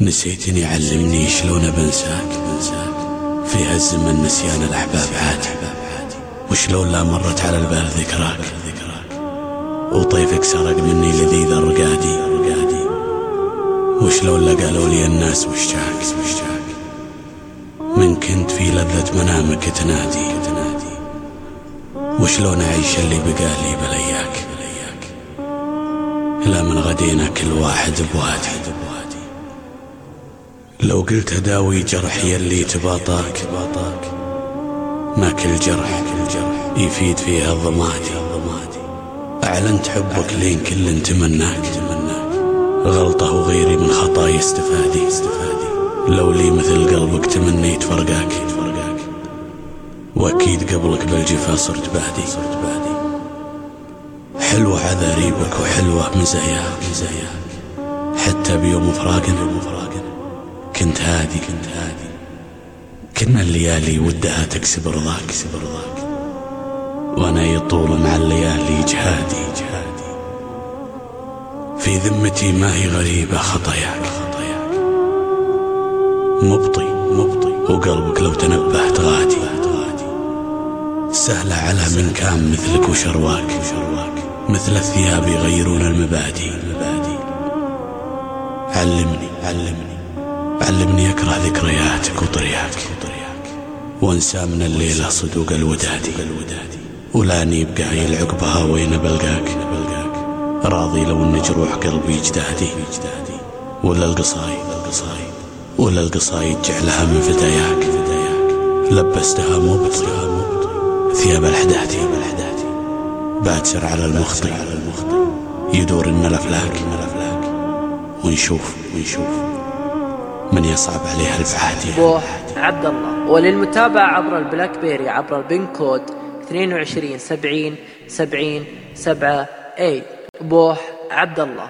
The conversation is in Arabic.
نسيتني علمني شلون بنساك في هالزمن نسيان الأحباب عادي. وشلون لا مرت على البال ذكراك. وطيفك سرق مني لذيذ الرقادي. وشلون لا قالوا لي الناس وشجاك من كنت في لذة منامك تنادي. تنادي وشلون أعيش اللي بقالي بلياك. لا من غدينا كل واحد بوادي. لو قلت أداوي جرحي اللي تباطاك ما كل جرح يفيد فيها الضمادي أعلنت حبك لين كل تمناك غلطة وغيري من خطاي استفادي. لو لي مثل قلبك تمنيت فرقاك وأكيد قبلك بالجفا صرت بادي حلوة عذاريبك وحلوة مزاياك. حتى بيوم فراقنا. كنت هادي كنت هادي. كنا الليالي ودها تكسب رضاك. رضاك وأنا يطول مع الليالي جهادي جهادي. في ذمتي ما هي غريبة خطاياك خطاياك. مبطي مبطي. وقلبك لو تنبهت غادي سهلة على من كان مثلك وشرواك مثل الثياب يغيرون المبادئ. علمني علمني. علمني أكره ذكرياتك وطرياك وانسى من الليلة صدوق الودادي ولاني بقايل عقبها وين بلقاك. راضي لو إن جروح قلبي جدادي ولا القصايد. ولا القصايد جعلها من فداياك لبستها مبطي ثياب الحدادي باتسر على المخطي يدور إن الأفلاك. ونشوف ونشوف. من يصعب عليها الفعادي بوح عبد الله. وللمتابعة عبر البلاك بيري عبر البن كود 22 70 70 7 اي بوح عبد الله.